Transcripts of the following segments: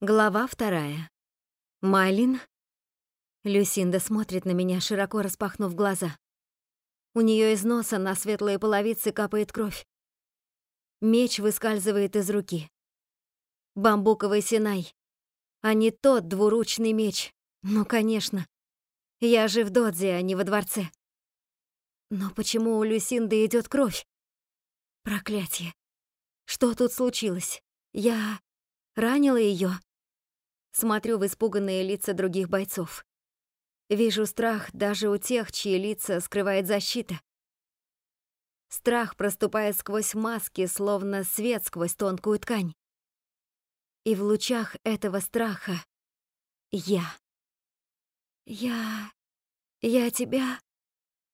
Глава вторая. Майлин. Люсинда смотрит на меня, широко распахнув глаза. У нее из носа на светлые половицы капает кровь. Меч выскальзывает из руки. Бамбуковый синай, а не тот двуручный меч. Ну, конечно. Я же в Додзе, а не во дворце. Но почему у Люсинды идет кровь? Проклятие. Что тут случилось? Я ранила ее. Смотрю в испуганные лица других бойцов. Вижу страх даже у тех, чьи лица скрывает защита. Страх проступает сквозь маски, словно свет сквозь тонкую ткань. И в лучах этого страха я. Я... я тебя...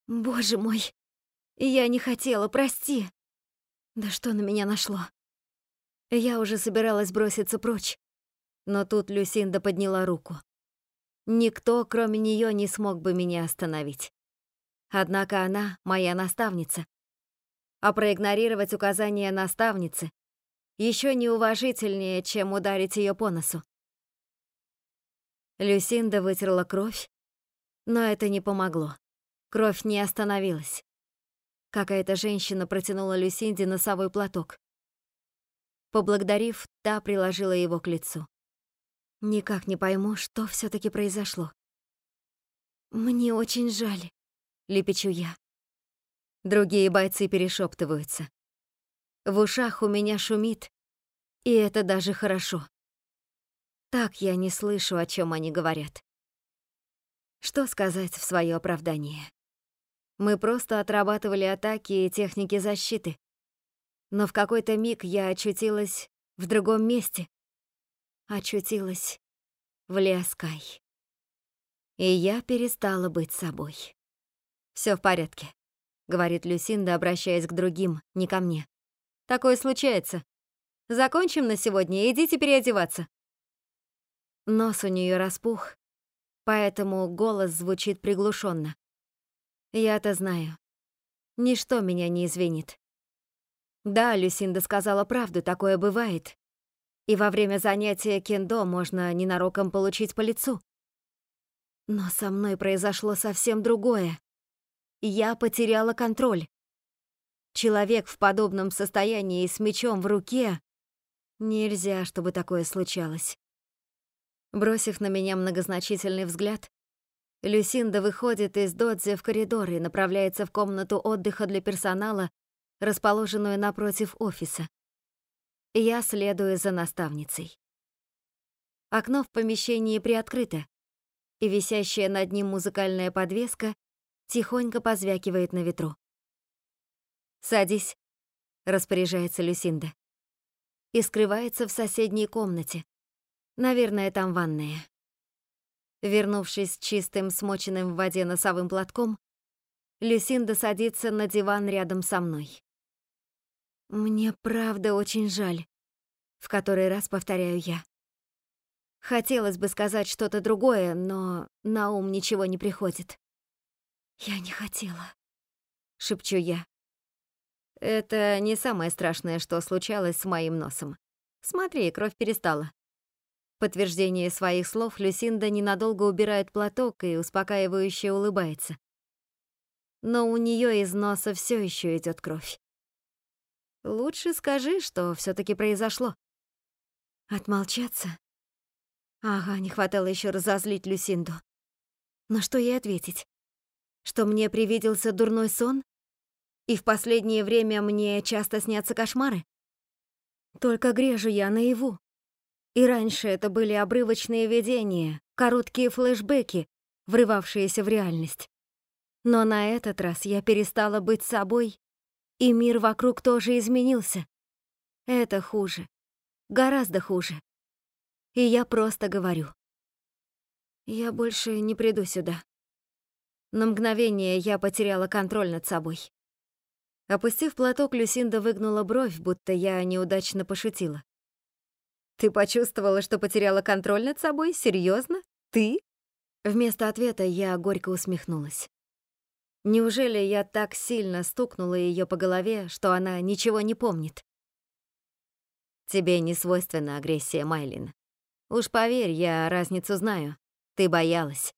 Боже мой, я не хотела, прости. Да что на меня нашло? Я уже собиралась броситься прочь, но тут Люсинда подняла руку. Никто, кроме нее, не смог бы меня остановить. Однако она моя наставница. А проигнорировать указания наставницы еще неуважительнее, чем ударить ее по носу. Люсинда вытерла кровь, но это не помогло. Кровь не остановилась. Какая-то женщина протянула Люсинде носовой платок. Поблагодарив, та приложила его к лицу. Никак не пойму, что все таки произошло. «Мне очень жаль», — лепечу я. Другие бойцы перешептываются. В ушах у меня шумит, и это даже хорошо. Так я не слышу, о чем они говорят. Что сказать в свое оправдание? Мы просто отрабатывали атаки и техники защиты. Но в какой-то миг я очутилась в другом месте, очутилась в Лиаскай. И я перестала быть собой. Все в порядке», — говорит Люсинда, обращаясь к другим, не ко мне. «Такое случается. Закончим на сегодня, идите переодеваться». Нос у нее распух, поэтому голос звучит приглушенно. Я-то знаю. Ничто меня не извинит. Да, Люсинда сказала правду, такое бывает. И во время занятия кендо можно ненароком получить по лицу. Но со мной произошло совсем другое. Я потеряла контроль. Человек в подобном состоянии с мечом в руке... Нельзя, чтобы такое случалось. Бросив на меня многозначительный взгляд, Люсинда выходит из додзи в коридор и направляется в комнату отдыха для персонала, расположенную напротив офиса. Я следую за наставницей. Окно в помещении приоткрыто, и висящая над ним музыкальная подвеска тихонько позвякивает на ветру. «Садись», — распоряжается Люсинда. И скрывается в соседней комнате. Наверное, там ванная. Вернувшись чистым, смоченным в воде носовым платком, Люсинда садится на диван рядом со мной. Мне правда очень жаль, в который раз повторяю я. Хотелось бы сказать что-то другое, но на ум ничего не приходит. Я не хотела, шепчу я. Это не самое страшное, что случалось с моим носом. Смотри, кровь перестала. В подтверждение своих слов Люсинда ненадолго убирает платок и успокаивающе улыбается. Но у нее из носа все еще идет кровь. Лучше скажи, что все таки произошло. Отмолчаться? Ага, не хватало еще разозлить Люсинду. Но что ей ответить? Что мне привиделся дурной сон? И в последнее время мне часто снятся кошмары? Только грежу я наяву. И раньше это были обрывочные видения, короткие флешбеки, врывавшиеся в реальность. Но на этот раз я перестала быть собой и мир вокруг тоже изменился. Это хуже. Гораздо хуже. И я просто говорю. Я больше не приду сюда. На мгновение я потеряла контроль над собой. Опустив платок, Люсинда выгнула бровь, будто я неудачно пошутила. «Ты почувствовала, что потеряла контроль над собой? Серьезно? Ты?» Вместо ответа я горько усмехнулась. Неужели я так сильно стукнула ее по голове, что она ничего не помнит? Тебе не свойственна агрессия, Майлин. Уж поверь, я разницу знаю. Ты боялась.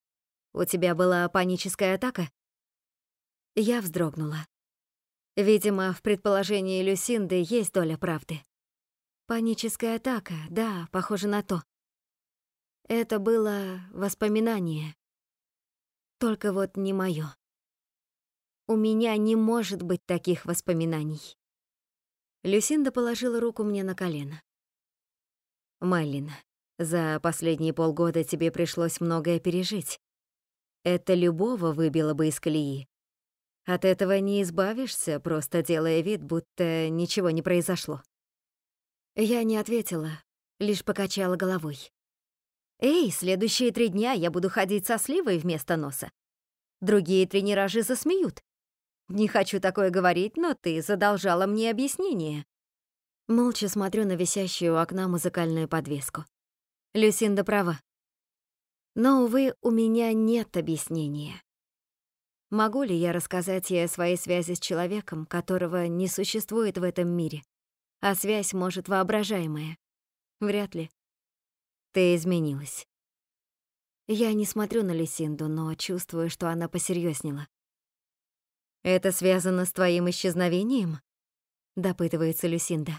У тебя была паническая атака? Я вздрогнула. Видимо, в предположении Люсинды есть доля правды. Паническая атака, да, похоже на то. Это было воспоминание. Только вот не моё. У меня не может быть таких воспоминаний. Люсинда положила руку мне на колено. Майлин, за последние полгода тебе пришлось многое пережить. Это любого выбило бы из колеи. От этого не избавишься, просто делая вид, будто ничего не произошло. Я не ответила, лишь покачала головой. «Эй, следующие три дня я буду ходить со сливой вместо носа. Другие тренеражи засмеют. Не хочу такое говорить, но ты задолжала мне объяснение». Молча смотрю на висящую у окна музыкальную подвеску. Люсинда права. Но, увы, у меня нет объяснения. Могу ли я рассказать ей о своей связи с человеком, которого не существует в этом мире? А связь, может, воображаемая? Вряд ли. Ты изменилась. Я не смотрю на Люсинду, но чувствую, что она посерьезнела. «Это связано с твоим исчезновением?» — допытывается Люсинда.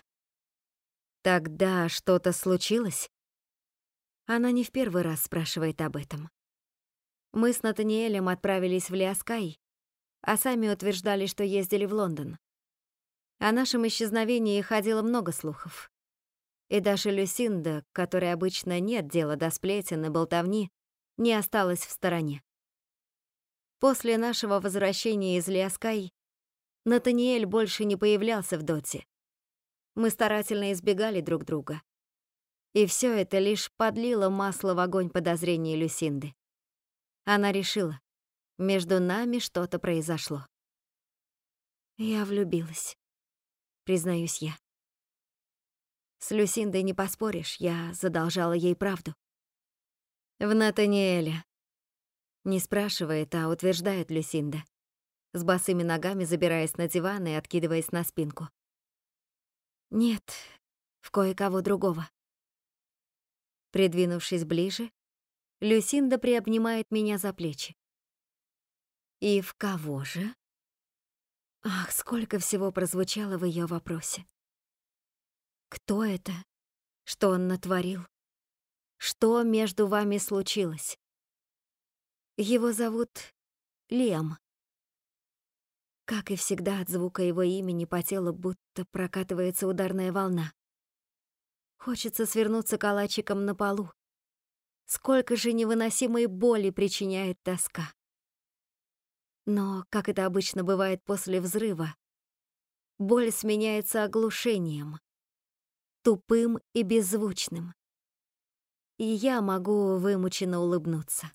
«Тогда что-то случилось?» Она не в первый раз спрашивает об этом. Мы с Натаниэлем отправились в Лиаскай, а сами утверждали, что ездили в Лондон. О нашем исчезновении ходило много слухов. И даже Люсинда, которой обычно нет дела до сплетен и болтовни, не осталась в стороне. После нашего возвращения из Лиаскай Натаниэль больше не появлялся в Доте. Мы старательно избегали друг друга. И все это лишь подлило масло в огонь подозрений Люсинды. Она решила, между нами что-то произошло. Я влюбилась, признаюсь я. С Люсиндой не поспоришь, я задолжала ей правду. В Натаниэля. Не спрашивает, а утверждает Люсинда, с босыми ногами забираясь на диван и откидываясь на спинку. Нет, в кое-кого другого. Придвинувшись ближе, Люсинда приобнимает меня за плечи. «И в кого же?» Ах, сколько всего прозвучало в ее вопросе. Кто это? Что он натворил? Что между вами случилось? Его зовут Лем. Как и всегда, от звука его имени по телу будто прокатывается ударная волна. Хочется свернуться калачиком на полу. Сколько же невыносимой боли причиняет тоска. Но, как это обычно бывает после взрыва, боль сменяется оглушением, тупым и беззвучным. И я могу вымученно улыбнуться.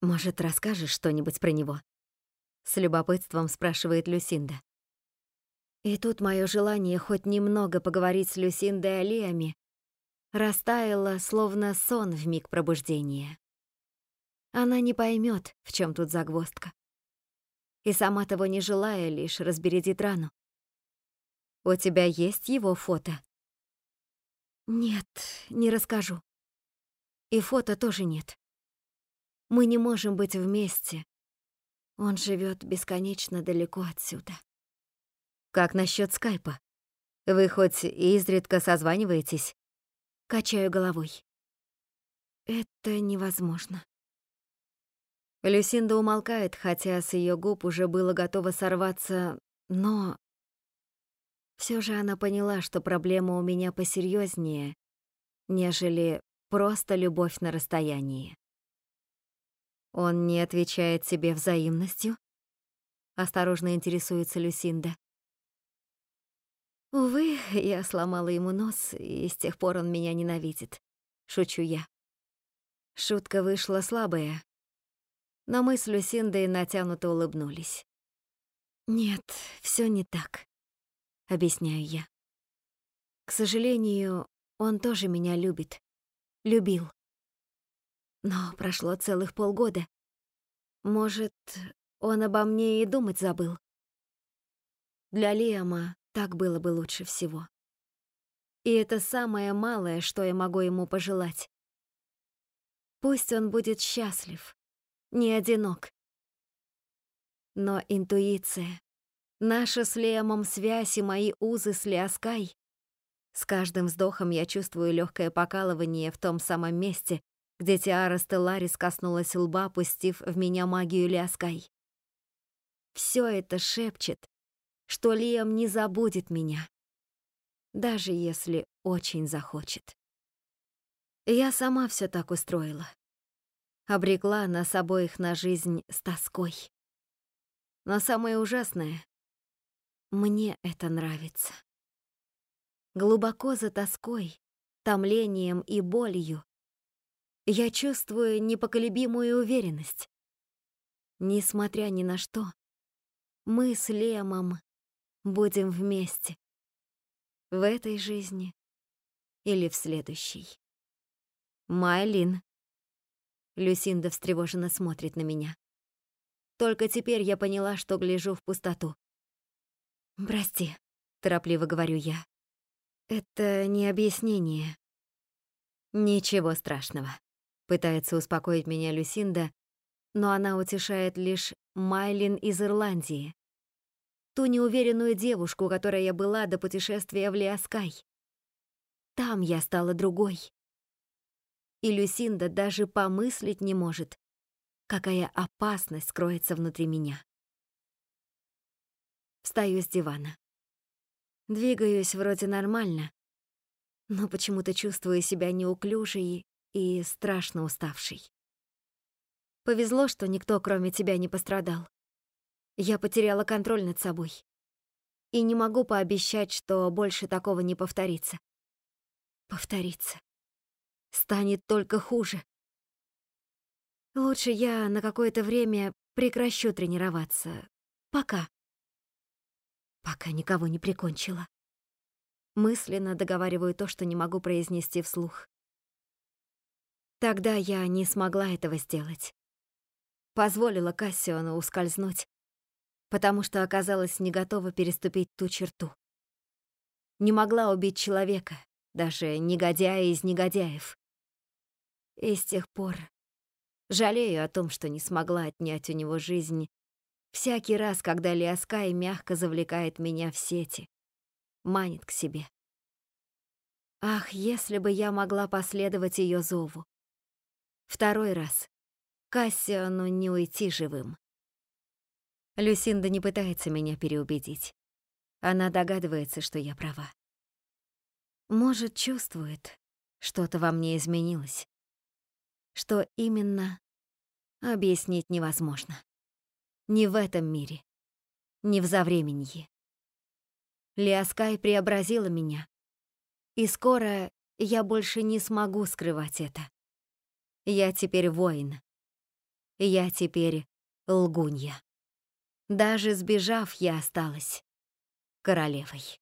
«Может, расскажешь что-нибудь про него?» С любопытством спрашивает Люсинда. И тут мое желание хоть немного поговорить с Люсиндой Алиями растаяло, словно сон в миг пробуждения. Она не поймет, в чем тут загвоздка. И сама того не желая, лишь разбередит рану. «У тебя есть его фото?» «Нет, не расскажу. И фото тоже нет. Мы не можем быть вместе. Он живет бесконечно далеко отсюда». Как насчет скайпа? Вы хоть изредка созваниваетесь? Качаю головой. Это невозможно. Люсинда умолкает, хотя с ее губ уже было готово сорваться, но... Все же она поняла, что проблема у меня посерьезнее, нежели просто любовь на расстоянии. Он не отвечает себе взаимностью? Осторожно интересуется Люсинда. Увы, я сломала ему нос, и с тех пор он меня ненавидит. Шучу я. Шутка вышла слабая, но мы с Люсиндой натянуто улыбнулись. «Нет, все не так», — объясняю я. «К сожалению, он тоже меня любит. Любил. Но прошло целых полгода. Может, он обо мне и думать забыл. Для Лиама так было бы лучше всего. И это самое малое, что я могу ему пожелать. Пусть он будет счастлив, не одинок. Но интуиция, наша с Лемом связь и мои узы с Лиаскай с каждым вздохом я чувствую легкое покалывание в том самом месте, где Тиара Стелларис коснулась лба, пустив в меня магию Ляскай. Все это шепчет, что Лиам не забудет меня, даже если очень захочет. Я сама все так устроила. Обрекла нас обоих на жизнь с тоской. Но самое ужасное — мне это нравится. Глубоко за тоской, томлением и болью я чувствую непоколебимую уверенность. Несмотря ни на что, мы с Лемом будем вместе. В этой жизни или в следующей. Майлин. Люсинда встревоженно смотрит на меня. Только теперь я поняла, что гляжу в пустоту. «Прости», — торопливо говорю я. «Это не объяснение». «Ничего страшного», — пытается успокоить меня Люсинда, но она утешает лишь Майлин из Ирландии, ту неуверенную девушку, которая я была до путешествия в Лиаскай. Там я стала другой. И Люсинда даже помыслить не может, какая опасность скроется внутри меня. Встаю с дивана. Двигаюсь вроде нормально, но почему-то чувствую себя неуклюжей и страшно уставшей. Повезло, что никто, кроме тебя, не пострадал. Я потеряла контроль над собой. И не могу пообещать, что больше такого не повторится. Повторится. Станет только хуже. Лучше я на какое-то время прекращу тренироваться. Пока. Пока никого не прикончила. Мысленно договариваю то, что не могу произнести вслух. Тогда я не смогла этого сделать. Позволила Кассиону ускользнуть, потому что оказалась не готова переступить ту черту. Не могла убить человека, даже негодяя из негодяев. И с тех пор жалею о том, что не смогла отнять у него жизнь всякий раз, когда Лиаскай мягко завлекает меня в сети, манит к себе. Ах, если бы я могла последовать ее зову. Второй раз. Кассиону не уйти живым. Люсинда не пытается меня переубедить. Она догадывается, что я права. Может, чувствует, что-то во мне изменилось. Что именно, объяснить невозможно. Не в этом мире, не в завременье. Лиаскай преобразила меня, и скоро я больше не смогу скрывать это. Я теперь воин. Я теперь лгунья. Даже сбежав, я осталась королевой.